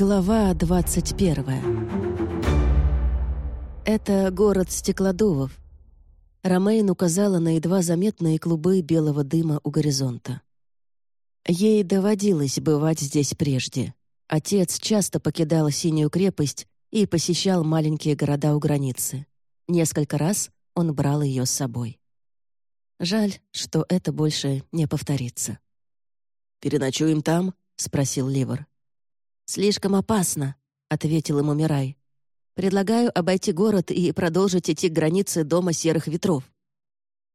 Глава 21 Это город стеклодувов. Ромейн указала на едва заметные клубы белого дыма у горизонта. Ей доводилось бывать здесь прежде. Отец часто покидал Синюю крепость и посещал маленькие города у границы. Несколько раз он брал ее с собой. Жаль, что это больше не повторится. «Переночуем там?» — спросил Ливер. «Слишком опасно», — ответил ему Мирай. «Предлагаю обойти город и продолжить идти к границе дома серых ветров».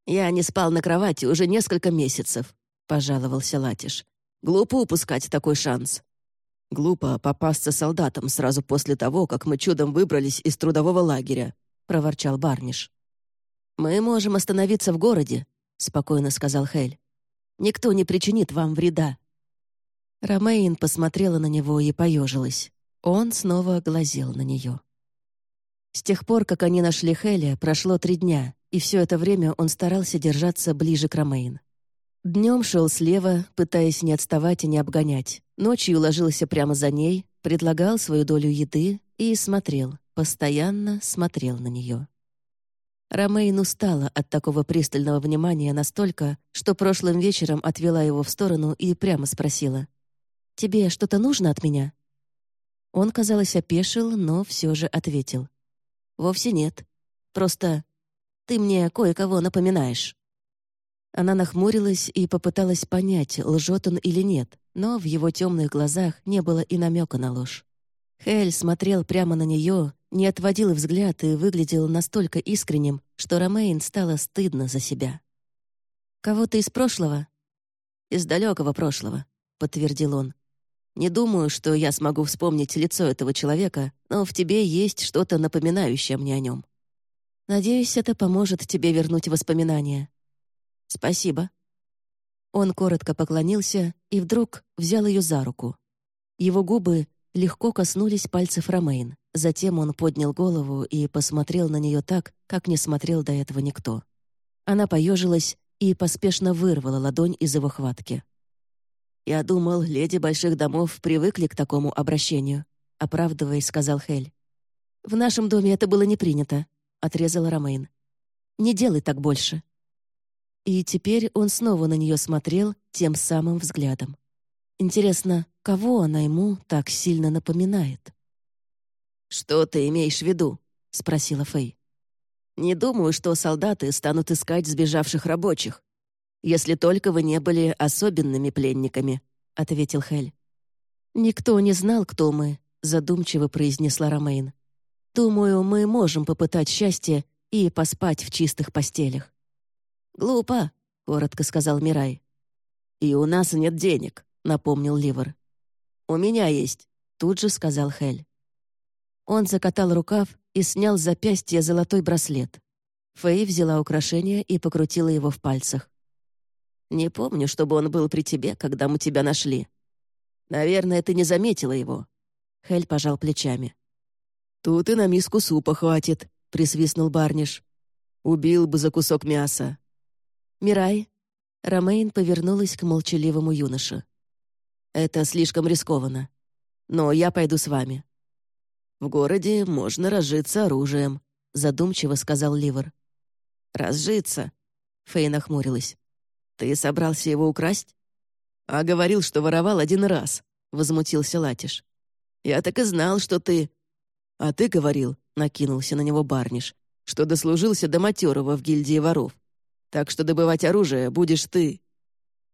«Я не спал на кровати уже несколько месяцев», — пожаловался Латиш. «Глупо упускать такой шанс». «Глупо попасться солдатам сразу после того, как мы чудом выбрались из трудового лагеря», — проворчал Барниш. «Мы можем остановиться в городе», — спокойно сказал Хель. «Никто не причинит вам вреда». Ромейн посмотрела на него и поежилась. Он снова глазел на нее. С тех пор, как они нашли Хеля, прошло три дня, и все это время он старался держаться ближе к Ромейн. Днем шел слева, пытаясь не отставать и не обгонять. Ночью ложился прямо за ней, предлагал свою долю еды и смотрел, постоянно смотрел на нее. Ромейн устала от такого пристального внимания настолько, что прошлым вечером отвела его в сторону и прямо спросила. «Тебе что-то нужно от меня?» Он, казалось, опешил, но все же ответил. «Вовсе нет. Просто ты мне кое-кого напоминаешь». Она нахмурилась и попыталась понять, лжет он или нет, но в его темных глазах не было и намека на ложь. Хель смотрел прямо на нее, не отводил взгляд и выглядел настолько искренним, что Ромейн стало стыдно за себя. «Кого-то из прошлого?» «Из далекого прошлого», — подтвердил он. Не думаю, что я смогу вспомнить лицо этого человека, но в тебе есть что-то напоминающее мне о нем. Надеюсь, это поможет тебе вернуть воспоминания. Спасибо. Он коротко поклонился и вдруг взял ее за руку. Его губы легко коснулись пальцев Ромейн. Затем он поднял голову и посмотрел на нее так, как не смотрел до этого никто. Она поежилась и поспешно вырвала ладонь из его хватки. «Я думал, леди больших домов привыкли к такому обращению», — оправдываясь, сказал Хель. «В нашем доме это было не принято», — отрезала Ромейн. «Не делай так больше». И теперь он снова на нее смотрел тем самым взглядом. Интересно, кого она ему так сильно напоминает? «Что ты имеешь в виду?» — спросила Фэй. «Не думаю, что солдаты станут искать сбежавших рабочих если только вы не были особенными пленниками», — ответил Хель. «Никто не знал, кто мы», — задумчиво произнесла Ромейн. «Думаю, мы можем попытать счастье и поспать в чистых постелях». «Глупо», — коротко сказал Мирай. «И у нас нет денег», — напомнил Ливер. «У меня есть», — тут же сказал Хель. Он закатал рукав и снял с запястья золотой браслет. Фэй взяла украшение и покрутила его в пальцах. Не помню, чтобы он был при тебе, когда мы тебя нашли. Наверное, ты не заметила его». Хель пожал плечами. «Тут и на миску супа хватит», — присвистнул Барниш. «Убил бы за кусок мяса». «Мирай». Ромейн повернулась к молчаливому юноше. «Это слишком рискованно. Но я пойду с вами». «В городе можно разжиться оружием», — задумчиво сказал Ливер. «Разжиться?» — Фэй нахмурилась. «Ты собрался его украсть?» «А говорил, что воровал один раз», — возмутился Латиш. «Я так и знал, что ты...» «А ты говорил», — накинулся на него Барниш, «что дослужился до матерого в гильдии воров. Так что добывать оружие будешь ты».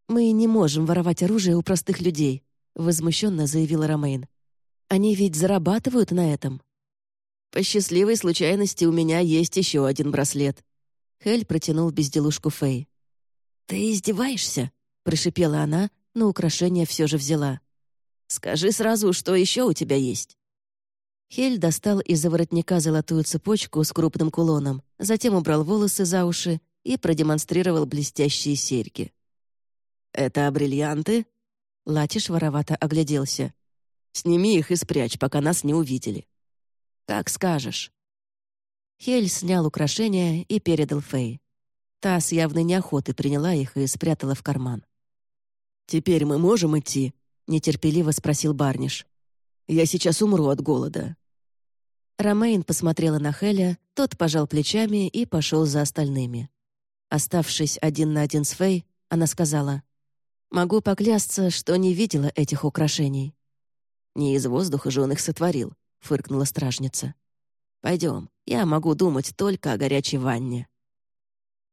«Мы не можем воровать оружие у простых людей», — возмущенно заявила Ромейн. «Они ведь зарабатывают на этом». «По счастливой случайности у меня есть еще один браслет». Хель протянул безделушку Фэй. «Ты издеваешься?» — прошипела она, но украшение все же взяла. «Скажи сразу, что еще у тебя есть?» Хель достал из-за воротника золотую цепочку с крупным кулоном, затем убрал волосы за уши и продемонстрировал блестящие серьги. «Это бриллианты?» Латиш воровато огляделся. «Сними их и спрячь, пока нас не увидели». «Как скажешь». Хель снял украшения и передал Фэй. Та с явной неохотой приняла их и спрятала в карман. «Теперь мы можем идти?» — нетерпеливо спросил Барниш. Я сейчас умру от голода». Ромейн посмотрела на Хеля, тот пожал плечами и пошел за остальными. Оставшись один на один с Фэй, она сказала, «Могу поклясться, что не видела этих украшений». «Не из воздуха же он их сотворил», — фыркнула стражница. «Пойдем, я могу думать только о горячей ванне».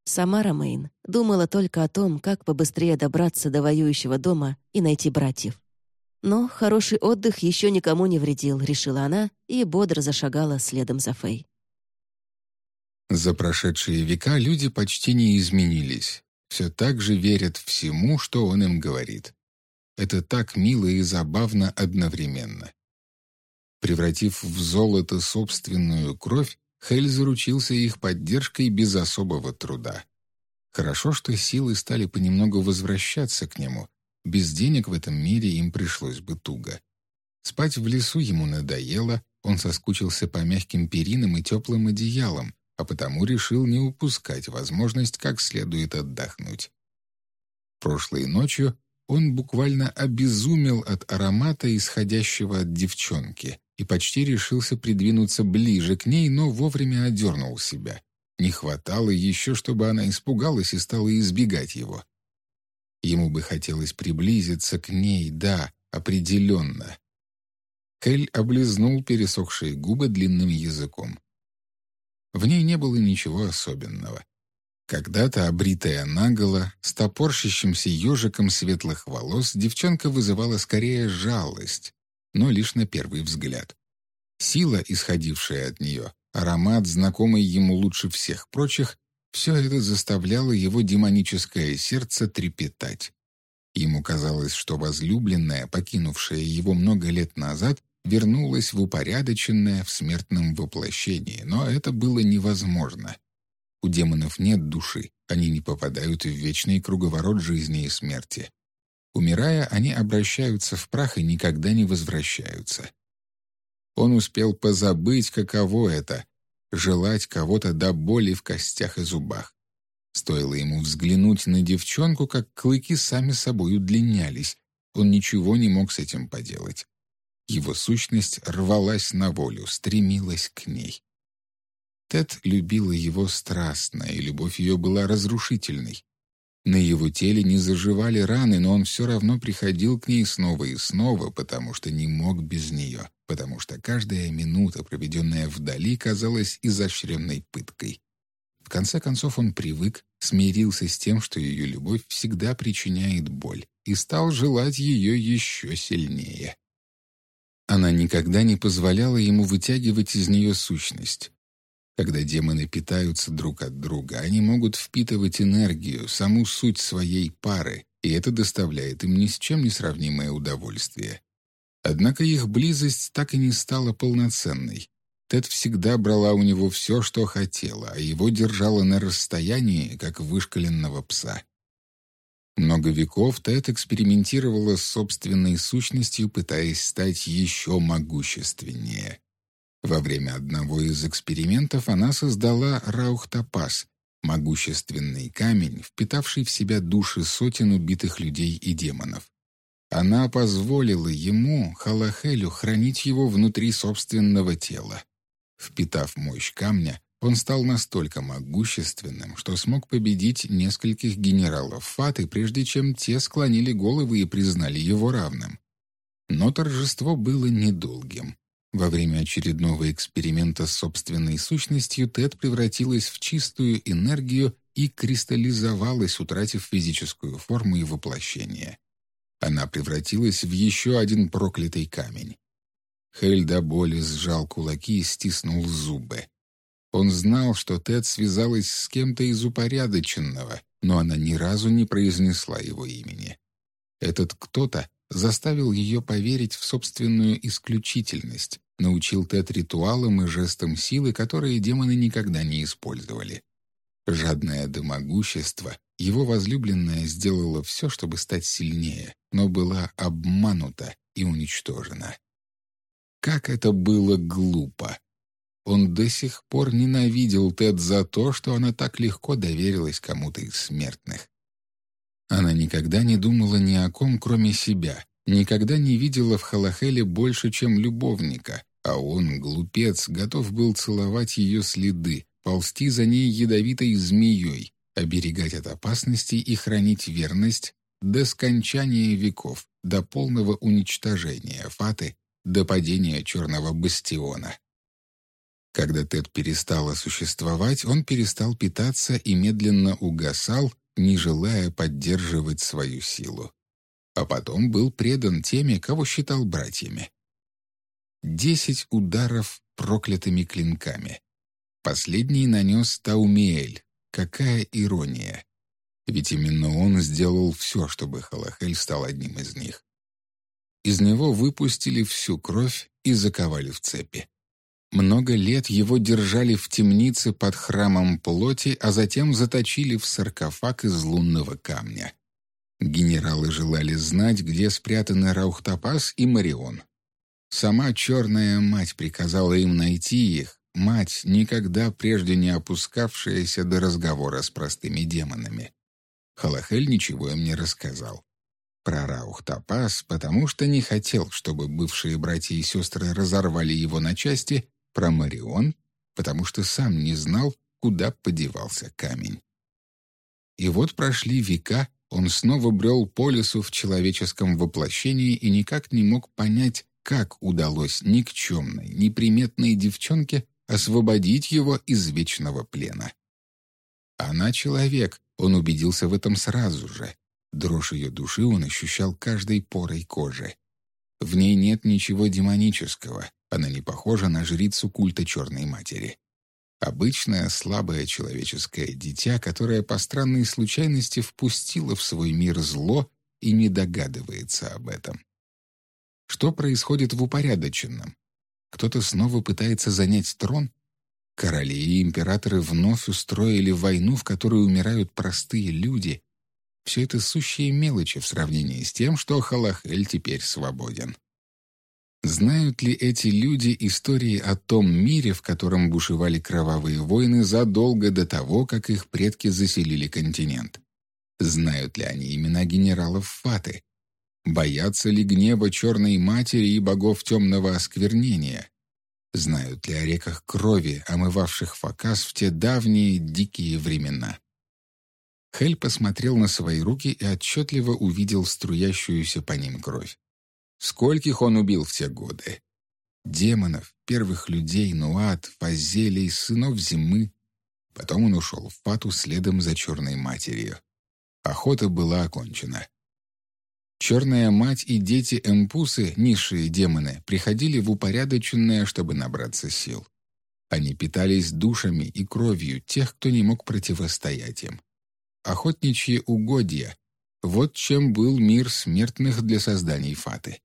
Сама Ромейн думала только о том, как побыстрее добраться до воюющего дома и найти братьев. Но хороший отдых еще никому не вредил, решила она, и бодро зашагала следом за Фэй. За прошедшие века люди почти не изменились. Все так же верят всему, что он им говорит. Это так мило и забавно одновременно. Превратив в золото собственную кровь, Хель заручился их поддержкой без особого труда. Хорошо, что силы стали понемногу возвращаться к нему, без денег в этом мире им пришлось бы туго. Спать в лесу ему надоело, он соскучился по мягким перинам и теплым одеялам, а потому решил не упускать возможность как следует отдохнуть. Прошлой ночью он буквально обезумел от аромата, исходящего от девчонки, и почти решился придвинуться ближе к ней, но вовремя одернул себя. Не хватало еще, чтобы она испугалась и стала избегать его. Ему бы хотелось приблизиться к ней, да, определенно. Хель облизнул пересохшие губы длинным языком. В ней не было ничего особенного. Когда-то обритая наголо, с топорщащимся ежиком светлых волос, девчонка вызывала скорее жалость, но лишь на первый взгляд. Сила, исходившая от нее, аромат, знакомый ему лучше всех прочих, все это заставляло его демоническое сердце трепетать. Ему казалось, что возлюбленная, покинувшая его много лет назад, вернулась в упорядоченное в смертном воплощении, но это было невозможно. У демонов нет души, они не попадают в вечный круговорот жизни и смерти. Умирая, они обращаются в прах и никогда не возвращаются. Он успел позабыть, каково это желать кого-то до боли в костях и зубах. Стоило ему взглянуть на девчонку, как клыки сами собой удлинялись. Он ничего не мог с этим поделать. Его сущность рвалась на волю, стремилась к ней. Тед любила его страстно, и любовь ее была разрушительной. На его теле не заживали раны, но он все равно приходил к ней снова и снова, потому что не мог без нее потому что каждая минута, проведенная вдали, казалась изощренной пыткой. В конце концов он привык, смирился с тем, что ее любовь всегда причиняет боль, и стал желать ее еще сильнее. Она никогда не позволяла ему вытягивать из нее сущность. Когда демоны питаются друг от друга, они могут впитывать энергию, саму суть своей пары, и это доставляет им ни с чем не сравнимое удовольствие. Однако их близость так и не стала полноценной. Тед всегда брала у него все, что хотела, а его держала на расстоянии, как вышкаленного пса. Много веков Тед экспериментировала с собственной сущностью, пытаясь стать еще могущественнее. Во время одного из экспериментов она создала Раухтапас — могущественный камень, впитавший в себя души сотен убитых людей и демонов. Она позволила ему, Халахелю, хранить его внутри собственного тела. Впитав мощь камня, он стал настолько могущественным, что смог победить нескольких генералов Фаты, прежде чем те склонили головы и признали его равным. Но торжество было недолгим. Во время очередного эксперимента с собственной сущностью Тед превратилась в чистую энергию и кристаллизовалась, утратив физическую форму и воплощение. Она превратилась в еще один проклятый камень. Хель до боли сжал кулаки и стиснул зубы. Он знал, что Тед связалась с кем-то из упорядоченного, но она ни разу не произнесла его имени. Этот кто-то заставил ее поверить в собственную исключительность, научил Тед ритуалам и жестам силы, которые демоны никогда не использовали. Жадное до могущества, его возлюбленная сделала все, чтобы стать сильнее, но была обманута и уничтожена. Как это было глупо! Он до сих пор ненавидел Тед за то, что она так легко доверилась кому-то из смертных. Она никогда не думала ни о ком, кроме себя, никогда не видела в Халахеле больше, чем любовника, а он, глупец, готов был целовать ее следы, ползти за ней ядовитой змеей, оберегать от опасностей и хранить верность до скончания веков, до полного уничтожения Фаты, до падения Черного Бастиона. Когда Тед перестала существовать, он перестал питаться и медленно угасал, не желая поддерживать свою силу. А потом был предан теми, кого считал братьями. Десять ударов проклятыми клинками. Последний нанес Таумиэль. Какая ирония! Ведь именно он сделал все, чтобы Халахель стал одним из них. Из него выпустили всю кровь и заковали в цепи. Много лет его держали в темнице под храмом плоти, а затем заточили в саркофаг из лунного камня. Генералы желали знать, где спрятаны Раухтапас и Марион. Сама черная мать приказала им найти их, мать, никогда прежде не опускавшаяся до разговора с простыми демонами. Халахель ничего им не рассказал. Про Раухтапас, потому что не хотел, чтобы бывшие братья и сестры разорвали его на части про Марион, потому что сам не знал, куда подевался камень. И вот прошли века, он снова брел по лесу в человеческом воплощении и никак не мог понять, как удалось никчемной, неприметной девчонке освободить его из вечного плена. Она человек, он убедился в этом сразу же. Дрожь ее души он ощущал каждой порой кожи. В ней нет ничего демонического, она не похожа на жрицу культа Черной Матери. Обычное слабое человеческое дитя, которое по странной случайности впустило в свой мир зло и не догадывается об этом. Что происходит в упорядоченном? Кто-то снова пытается занять трон? Короли и императоры вновь устроили войну, в которой умирают простые люди. Все это сущие мелочи в сравнении с тем, что Халахель теперь свободен. Знают ли эти люди истории о том мире, в котором бушевали кровавые войны задолго до того, как их предки заселили континент? Знают ли они имена генералов Фаты? Боятся ли гнева Черной Матери и богов темного осквернения? Знают ли о реках крови, омывавших Факас в те давние дикие времена? Хель посмотрел на свои руки и отчетливо увидел струящуюся по ним кровь. Скольких он убил в те годы? Демонов, первых людей, Нуат, Фазелей, сынов зимы. Потом он ушел в Пату следом за черной матерью. Охота была окончена. Черная мать и дети Эмпусы, низшие демоны, приходили в упорядоченное, чтобы набраться сил. Они питались душами и кровью тех, кто не мог противостоять им. Охотничьи угодья — вот чем был мир смертных для созданий Фаты.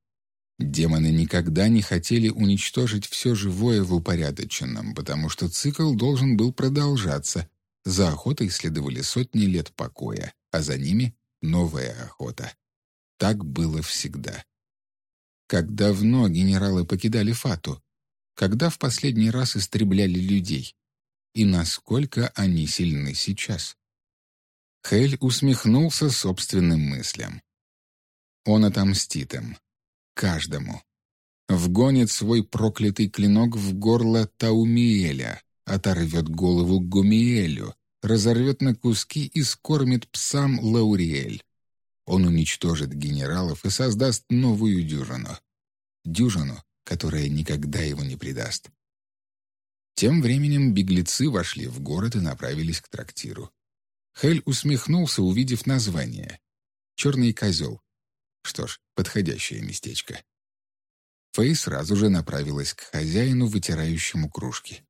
Демоны никогда не хотели уничтожить все живое в упорядоченном, потому что цикл должен был продолжаться. За охотой следовали сотни лет покоя, а за ними — новая охота. Так было всегда. Как давно генералы покидали Фату? Когда в последний раз истребляли людей? И насколько они сильны сейчас? Хель усмехнулся собственным мыслям. Он отомстит им каждому. Вгонит свой проклятый клинок в горло Таумиэля, оторвет голову Гумиэлю, разорвет на куски и скормит псам Лауриэль. Он уничтожит генералов и создаст новую дюжину. Дюжину, которая никогда его не предаст. Тем временем беглецы вошли в город и направились к трактиру. Хель усмехнулся, увидев название. «Черный козел». Что ж, подходящее местечко. Фэй сразу же направилась к хозяину, вытирающему кружки.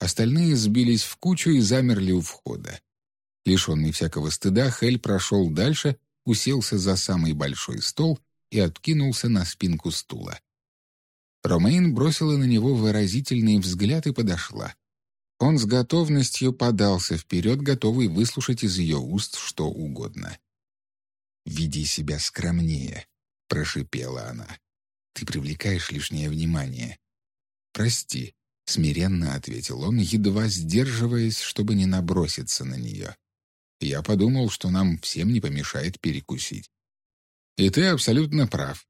Остальные сбились в кучу и замерли у входа. Лишенный всякого стыда, Хель прошел дальше, уселся за самый большой стол и откинулся на спинку стула. Ромейн бросила на него выразительный взгляд и подошла. Он с готовностью подался вперед, готовый выслушать из ее уст что угодно. «Веди себя скромнее», — прошипела она. «Ты привлекаешь лишнее внимание». «Прости», — смиренно ответил он, едва сдерживаясь, чтобы не наброситься на нее. «Я подумал, что нам всем не помешает перекусить». «И ты абсолютно прав»,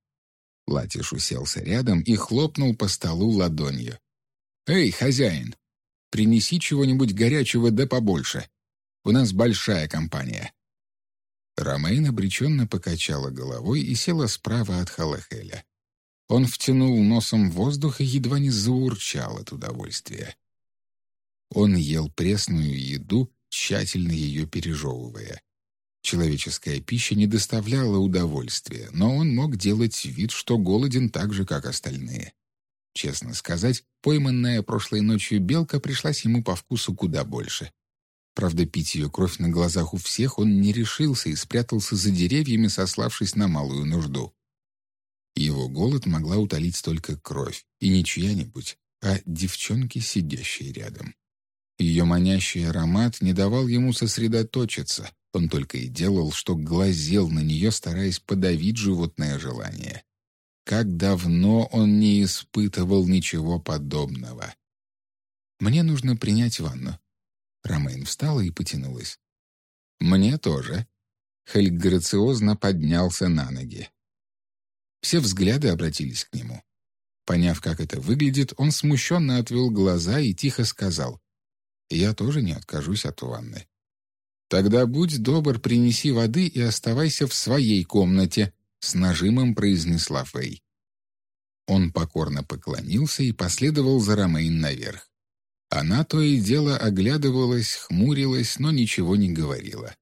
Латиш уселся рядом и хлопнул по столу ладонью. «Эй, хозяин, принеси чего-нибудь горячего да побольше. У нас большая компания». Ромейн обреченно покачала головой и села справа от Халахеля. Он втянул носом воздух и едва не заурчал от удовольствия. Он ел пресную еду, тщательно ее пережевывая. Человеческая пища не доставляла удовольствия, но он мог делать вид, что голоден так же, как остальные. Честно сказать, пойманная прошлой ночью белка пришлась ему по вкусу куда больше. Правда, пить ее кровь на глазах у всех он не решился и спрятался за деревьями, сославшись на малую нужду. Его голод могла утолить только кровь, и не чья-нибудь, а девчонки, сидящие рядом. Ее манящий аромат не давал ему сосредоточиться, он только и делал, что глазел на нее, стараясь подавить животное желание. Как давно он не испытывал ничего подобного. «Мне нужно принять ванну», Ромейн встала и потянулась. «Мне тоже». Хельг грациозно поднялся на ноги. Все взгляды обратились к нему. Поняв, как это выглядит, он смущенно отвел глаза и тихо сказал, «Я тоже не откажусь от ванны». «Тогда будь добр, принеси воды и оставайся в своей комнате», — с нажимом произнесла Фэй. Он покорно поклонился и последовал за Ромейн наверх. Она то и дело оглядывалась, хмурилась, но ничего не говорила.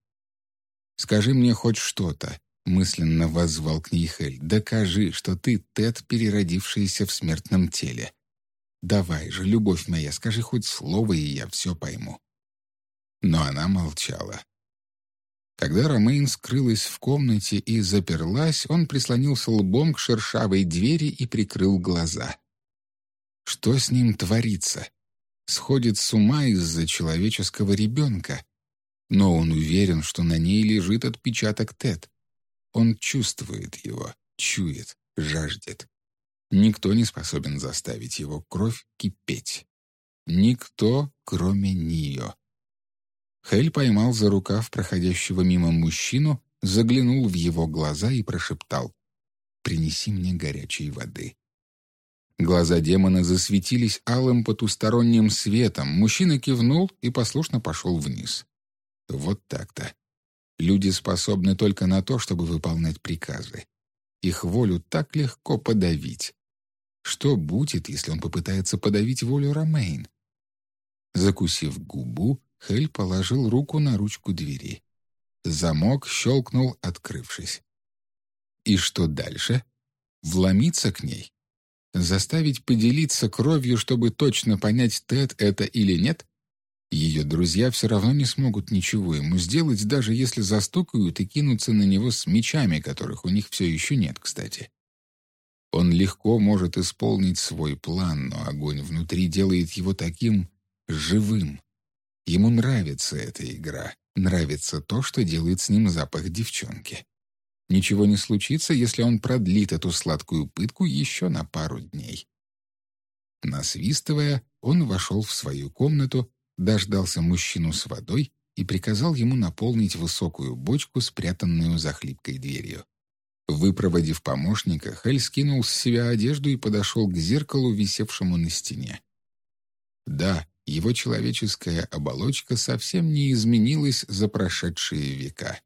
«Скажи мне хоть что-то», — мысленно воззвал к ней Хель. «Докажи, что ты Тед, переродившийся в смертном теле. Давай же, любовь моя, скажи хоть слово, и я все пойму». Но она молчала. Когда Ромейн скрылась в комнате и заперлась, он прислонился лбом к шершавой двери и прикрыл глаза. Что с ним творится? Сходит с ума из-за человеческого ребенка. Но он уверен, что на ней лежит отпечаток Тед. Он чувствует его, чует, жаждет. Никто не способен заставить его кровь кипеть. Никто, кроме нее. Хель поймал за рукав проходящего мимо мужчину, заглянул в его глаза и прошептал «Принеси мне горячей воды». Глаза демона засветились алым потусторонним светом. Мужчина кивнул и послушно пошел вниз. Вот так-то. Люди способны только на то, чтобы выполнять приказы. Их волю так легко подавить. Что будет, если он попытается подавить волю Ромейн? Закусив губу, Хель положил руку на ручку двери. Замок щелкнул, открывшись. И что дальше? Вломиться к ней? Заставить поделиться кровью, чтобы точно понять, Тед это или нет? Ее друзья все равно не смогут ничего ему сделать, даже если застукают и кинутся на него с мечами, которых у них все еще нет, кстати. Он легко может исполнить свой план, но огонь внутри делает его таким живым. Ему нравится эта игра, нравится то, что делает с ним запах девчонки. Ничего не случится, если он продлит эту сладкую пытку еще на пару дней. Насвистывая, он вошел в свою комнату, дождался мужчину с водой и приказал ему наполнить высокую бочку, спрятанную за хлипкой дверью. Выпроводив помощника, Хель скинул с себя одежду и подошел к зеркалу, висевшему на стене. Да, его человеческая оболочка совсем не изменилась за прошедшие века.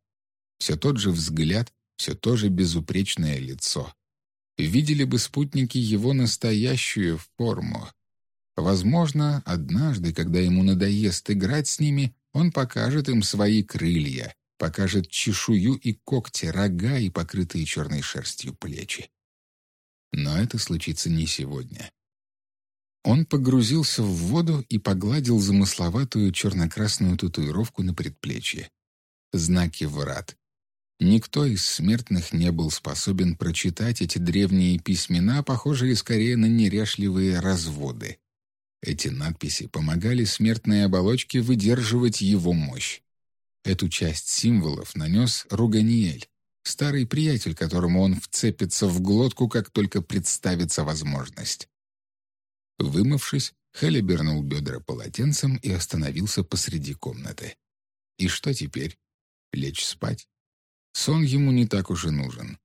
Все тот же взгляд, все то же безупречное лицо. Видели бы спутники его настоящую форму. Возможно, однажды, когда ему надоест играть с ними, он покажет им свои крылья, покажет чешую и когти, рога и покрытые черной шерстью плечи. Но это случится не сегодня. Он погрузился в воду и погладил замысловатую черно-красную татуировку на предплечье. Знаки врат. Никто из смертных не был способен прочитать эти древние письмена, похожие скорее на неряшливые разводы. Эти надписи помогали смертной оболочке выдерживать его мощь. Эту часть символов нанес Руганиэль, старый приятель, которому он вцепится в глотку, как только представится возможность. Вымывшись, Хель обернул бедра полотенцем и остановился посреди комнаты. И что теперь? Лечь спать? Сон ему не так уж и нужен.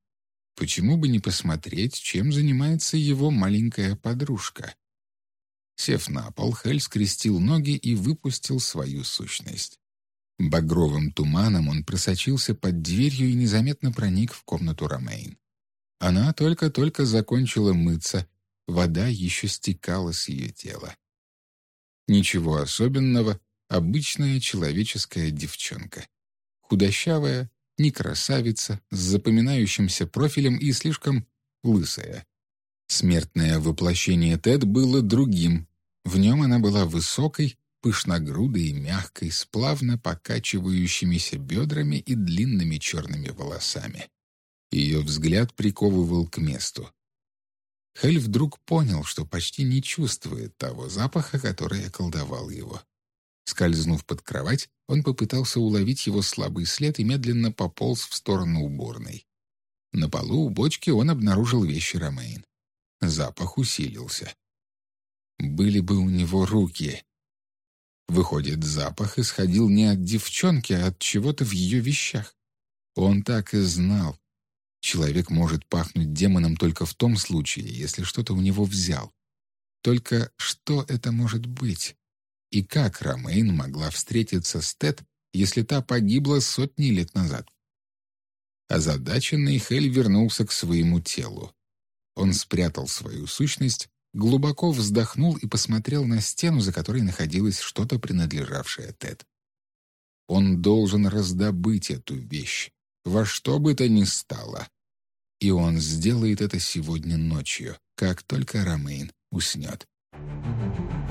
Почему бы не посмотреть, чем занимается его маленькая подружка? Сев на пол, Хель скрестил ноги и выпустил свою сущность. Багровым туманом он просочился под дверью и незаметно проник в комнату Ромейн. Она только-только закончила мыться, вода еще стекала с ее тела. Ничего особенного, обычная человеческая девчонка. Худощавая, не красавица, с запоминающимся профилем и слишком лысая. Смертное воплощение Тед было другим. В нем она была высокой, пышногрудой и мягкой, с плавно покачивающимися бедрами и длинными черными волосами. Ее взгляд приковывал к месту. Хель вдруг понял, что почти не чувствует того запаха, который околдовал его. Скользнув под кровать, он попытался уловить его слабый след и медленно пополз в сторону уборной. На полу у бочки он обнаружил вещи Ромейн. Запах усилился. Были бы у него руки. Выходит, запах исходил не от девчонки, а от чего-то в ее вещах. Он так и знал. Человек может пахнуть демоном только в том случае, если что-то у него взял. Только что это может быть? И как Ромейн могла встретиться с Тед, если та погибла сотни лет назад? Озадаченный Хель вернулся к своему телу. Он спрятал свою сущность глубоко вздохнул и посмотрел на стену, за которой находилось что-то, принадлежавшее Тед. Он должен раздобыть эту вещь, во что бы то ни стало. И он сделает это сегодня ночью, как только Ромейн уснет. Thank you.